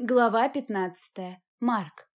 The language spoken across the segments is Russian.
Глава пятнадцатая. Марк.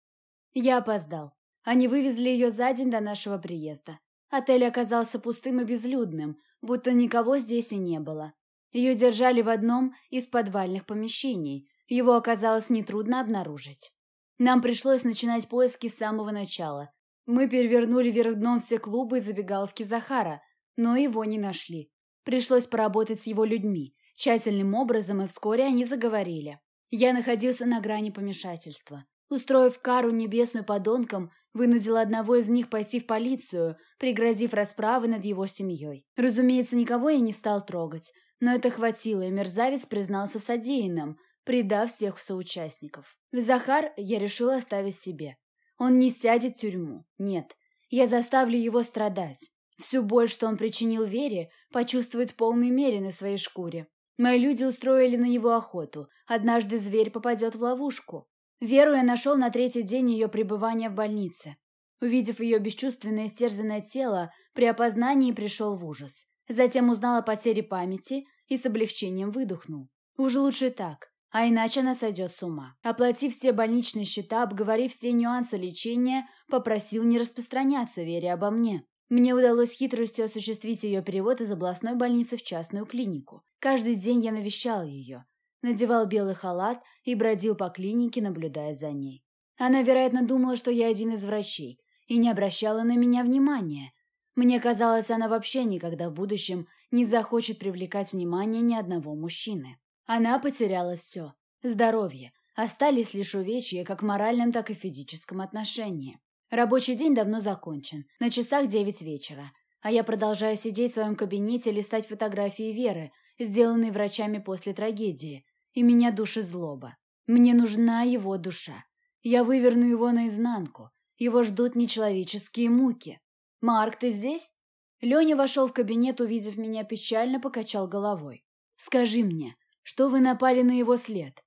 Я опоздал. Они вывезли ее за день до нашего приезда. Отель оказался пустым и безлюдным, будто никого здесь и не было. Ее держали в одном из подвальных помещений. Его оказалось нетрудно обнаружить. Нам пришлось начинать поиски с самого начала. Мы перевернули вверх дном все клубы и забегаловки Захара, но его не нашли. Пришлось поработать с его людьми, тщательным образом, и вскоре они заговорили. Я находился на грани помешательства. Устроив кару небесную подонкам, вынудил одного из них пойти в полицию, пригрозив расправы над его семьей. Разумеется, никого я не стал трогать, но это хватило, и мерзавец признался в содеянном, предав всех соучастников. Захар я решил оставить себе. Он не сядет в тюрьму, нет. Я заставлю его страдать. Всю боль, что он причинил Вере, почувствует в полной мере на своей шкуре. Мои люди устроили на него охоту. Однажды зверь попадет в ловушку. Веру я нашел на третий день ее пребывания в больнице. Увидев ее бесчувственное истерзанное тело, при опознании пришел в ужас. Затем узнал о потере памяти и с облегчением выдохнул. Уже лучше так, а иначе она сойдет с ума. Оплатив все больничные счета, обговорив все нюансы лечения, попросил не распространяться Вере обо мне. Мне удалось хитростью осуществить ее перевод из областной больницы в частную клинику. Каждый день я навещал ее, надевал белый халат и бродил по клинике, наблюдая за ней. Она, вероятно, думала, что я один из врачей, и не обращала на меня внимания. Мне казалось, она вообще никогда в будущем не захочет привлекать внимание ни одного мужчины. Она потеряла все. Здоровье. Остались лишь увечья как в моральном, так и в физическом отношении. Рабочий день давно закончен, на часах девять вечера, а я продолжаю сидеть в своем кабинете листать фотографии Веры, сделанные врачами после трагедии, и меня душит злоба. Мне нужна его душа. Я выверну его наизнанку. Его ждут нечеловеческие муки. «Марк, ты здесь?» Леня вошел в кабинет, увидев меня, печально покачал головой. «Скажи мне, что вы напали на его след?»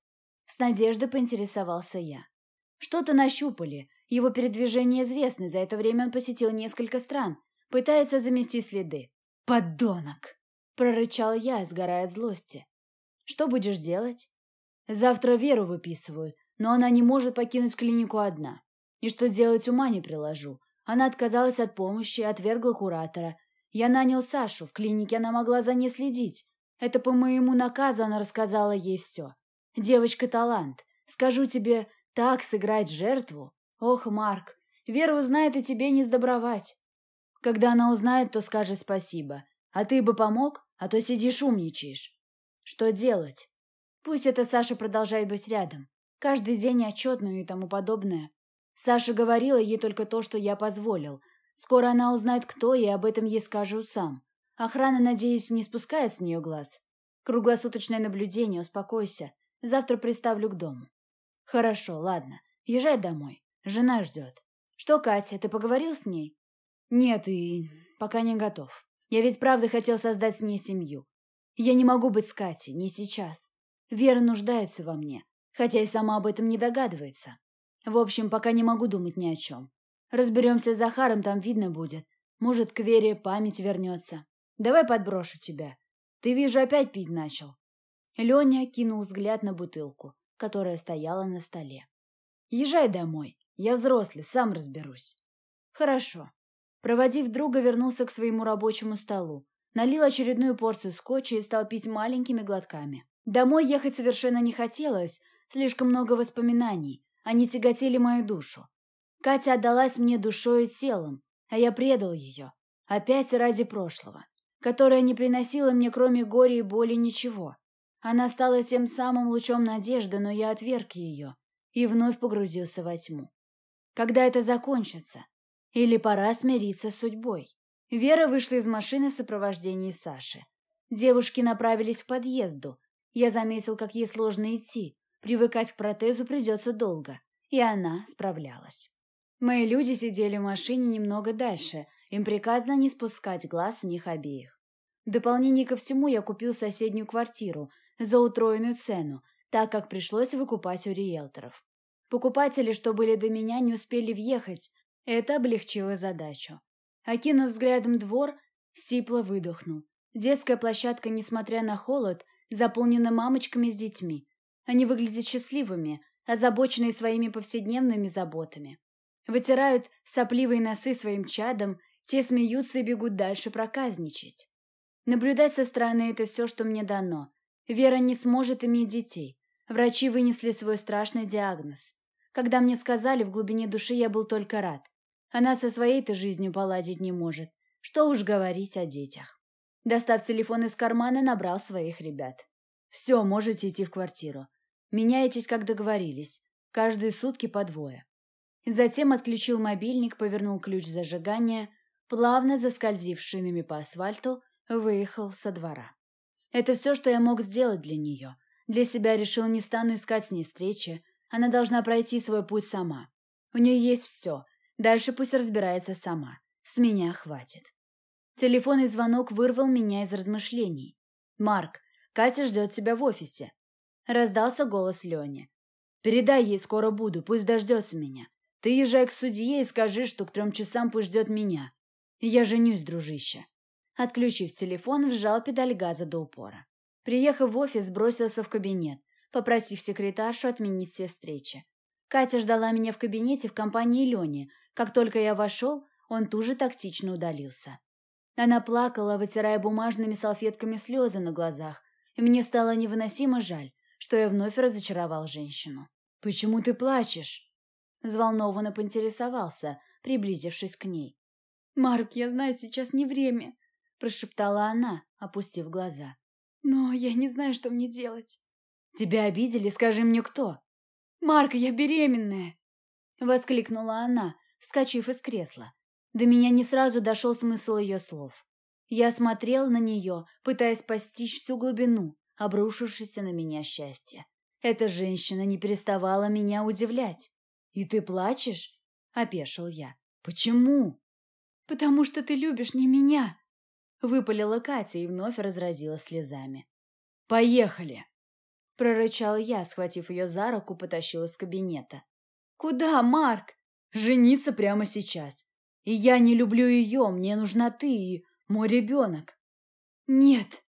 С надеждой поинтересовался я. «Что-то нащупали, его передвижения известны, за это время он посетил несколько стран, пытается замести следы. «Подонок!» – прорычал я, сгорая от злости. «Что будешь делать?» «Завтра Веру выписывают, но она не может покинуть клинику одна. И что делать ума не приложу. Она отказалась от помощи, отвергла куратора. Я нанял Сашу, в клинике она могла за ней следить. Это по моему наказу она рассказала ей все. Девочка талант. Скажу тебе, так сыграть жертву. Ох, Марк, Вера узнает, и тебе не сдобровать. Когда она узнает, то скажет спасибо. А ты бы помог, а то сидишь умничаешь. Что делать? Пусть это Саша продолжает быть рядом. Каждый день отчетную и тому подобное. Саша говорила ей только то, что я позволил. Скоро она узнает, кто, и об этом ей скажу сам. Охрана, надеюсь, не спускает с нее глаз. Круглосуточное наблюдение, успокойся. Завтра приставлю к дому. Хорошо, ладно. Езжай домой. Жена ждет. Что, Катя, ты поговорил с ней? Нет, и пока не готов. Я ведь правда хотел создать с ней семью. Я не могу быть с Катей, не сейчас. Вера нуждается во мне, хотя и сама об этом не догадывается. В общем, пока не могу думать ни о чем. Разберемся с Захаром, там видно будет. Может, к Вере память вернется. Давай подброшу тебя. Ты, вижу, опять пить начал. Леня кинул взгляд на бутылку, которая стояла на столе. Езжай домой. Я взрослый, сам разберусь. Хорошо. Проводив друга, вернулся к своему рабочему столу. Налил очередную порцию скотча и стал пить маленькими глотками. Домой ехать совершенно не хотелось, слишком много воспоминаний. Они тяготили мою душу. Катя отдалась мне душой и телом, а я предал ее. Опять ради прошлого, которое не приносило мне кроме горя и боли ничего. Она стала тем самым лучом надежды, но я отверг ее и вновь погрузился во тьму. Когда это закончится? Или пора смириться с судьбой? Вера вышла из машины в сопровождении Саши. Девушки направились к подъезду. Я заметил, как ей сложно идти. Привыкать к протезу придется долго. И она справлялась. Мои люди сидели в машине немного дальше. Им приказано не спускать глаз с них обеих. В дополнение ко всему я купил соседнюю квартиру за утроенную цену, так как пришлось выкупать у риэлторов. Покупатели, что были до меня, не успели въехать. Это облегчило задачу. Окинув взглядом двор, сипло выдохнул. Детская площадка, несмотря на холод, заполнена мамочками с детьми. Они выглядят счастливыми, озабоченные своими повседневными заботами. Вытирают сопливые носы своим чадом, те смеются и бегут дальше проказничать. Наблюдать со стороны – это все, что мне дано. Вера не сможет иметь детей. Врачи вынесли свой страшный диагноз. Когда мне сказали, в глубине души я был только рад. Она со своей-то жизнью поладить не может. Что уж говорить о детях. Достав телефон из кармана, набрал своих ребят. «Все, можете идти в квартиру. Меняетесь, как договорились. Каждые сутки по двое». Затем отключил мобильник, повернул ключ зажигания, плавно заскользив шинами по асфальту, выехал со двора. Это все, что я мог сделать для нее. Для себя решил, не стану искать с ней встречи. Она должна пройти свой путь сама. У нее есть все. Дальше пусть разбирается сама. С меня хватит. Телефонный звонок вырвал меня из размышлений. «Марк, Катя ждет тебя в офисе». Раздался голос Лени. «Передай ей, скоро буду, пусть дождется меня. Ты езжай к судье и скажи, что к трем часам пусть ждет меня. Я женюсь, дружище». Отключив телефон, вжал педаль газа до упора. Приехав в офис, бросился в кабинет, попросив секретаршу отменить все встречи. Катя ждала меня в кабинете в компании Лени. Как только я вошел, он тут же тактично удалился. Она плакала, вытирая бумажными салфетками слезы на глазах, и мне стало невыносимо жаль, что я вновь разочаровал женщину. «Почему ты плачешь?» Взволнованно поинтересовался, приблизившись к ней. «Марк, я знаю, сейчас не время», – прошептала она, опустив глаза. «Но я не знаю, что мне делать». «Тебя обидели? Скажи мне, кто?» «Марк, я беременная!» – воскликнула она, вскочив из кресла. До меня не сразу дошел смысл ее слов. Я смотрел на нее, пытаясь постичь всю глубину, обрушившейся на меня счастья. Эта женщина не переставала меня удивлять. «И ты плачешь?» – опешил я. «Почему?» «Потому что ты любишь не меня!» – выпалила Катя и вновь разразила слезами. «Поехали!» – прорычал я, схватив ее за руку, потащил из кабинета. «Куда, Марк?» «Жениться прямо сейчас. И я не люблю ее, мне нужна ты и мой ребенок». «Нет!»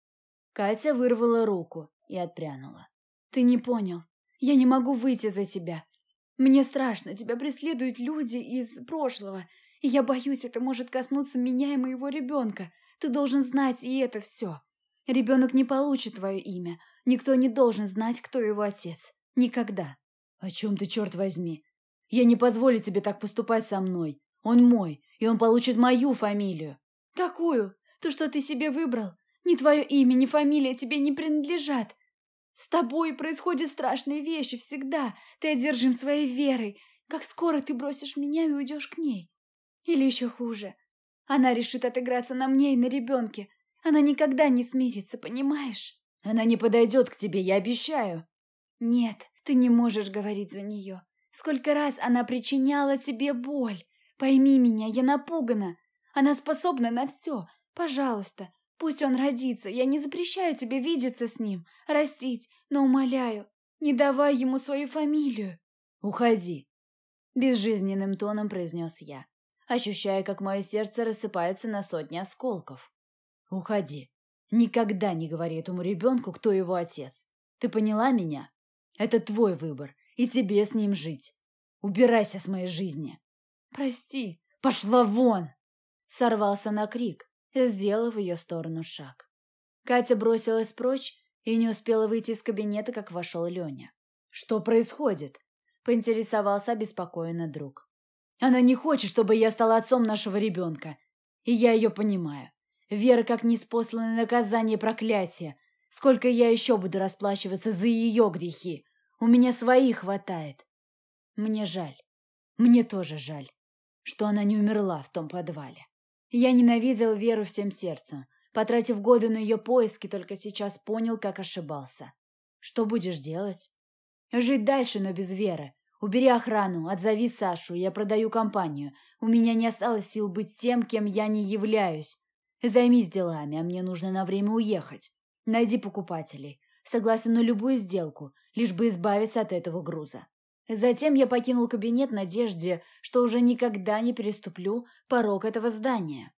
Катя вырвала руку и отпрянула. «Ты не понял. Я не могу выйти за тебя. Мне страшно, тебя преследуют люди из прошлого, и я боюсь, это может коснуться меня и моего ребенка. Ты должен знать и это все. Ребенок не получит твое имя. Никто не должен знать, кто его отец. Никогда. О чем ты, черт возьми? Я не позволю тебе так поступать со мной. Он мой, и он получит мою фамилию. Какую? То, что ты себе выбрал. Ни твое имя, ни фамилия тебе не принадлежат. С тобой происходят страшные вещи всегда. Ты одержим своей верой. Как скоро ты бросишь меня и уйдешь к ней? Или еще хуже. Она решит отыграться на мне и на ребенке. Она никогда не смирится, понимаешь? Она не подойдет к тебе, я обещаю. Нет, ты не можешь говорить за нее. Сколько раз она причиняла тебе боль. Пойми меня, я напугана. Она способна на все. Пожалуйста, Пусть он родится, я не запрещаю тебе видеться с ним, растить, но умоляю, не давай ему свою фамилию. Уходи, безжизненным тоном произнес я, ощущая, как мое сердце рассыпается на сотни осколков. Уходи. Никогда не говори этому ребенку, кто его отец. Ты поняла меня? Это твой выбор, и тебе с ним жить. Убирайся с моей жизни. Прости. Пошла вон! Сорвался на крик, сделав в ее сторону шаг. Катя бросилась прочь и не успела выйти из кабинета, как вошел Леня. «Что происходит?» – поинтересовался обеспокоенно друг. «Она не хочет, чтобы я стал отцом нашего ребенка. И я ее понимаю. Вера как неспосланное наказание проклятие. Сколько я еще буду расплачиваться за ее грехи? У меня своих хватает. Мне жаль. Мне тоже жаль, что она не умерла в том подвале. Я ненавидел Веру всем сердцем. Потратив годы на ее поиски, только сейчас понял, как ошибался. Что будешь делать? Жить дальше, но без Веры. Убери охрану, отзови Сашу, я продаю компанию. У меня не осталось сил быть тем, кем я не являюсь. Займись делами, а мне нужно на время уехать. Найди покупателей. Согласен на любую сделку, лишь бы избавиться от этого груза. Затем я покинул кабинет в надежде, что уже никогда не переступлю порог этого здания.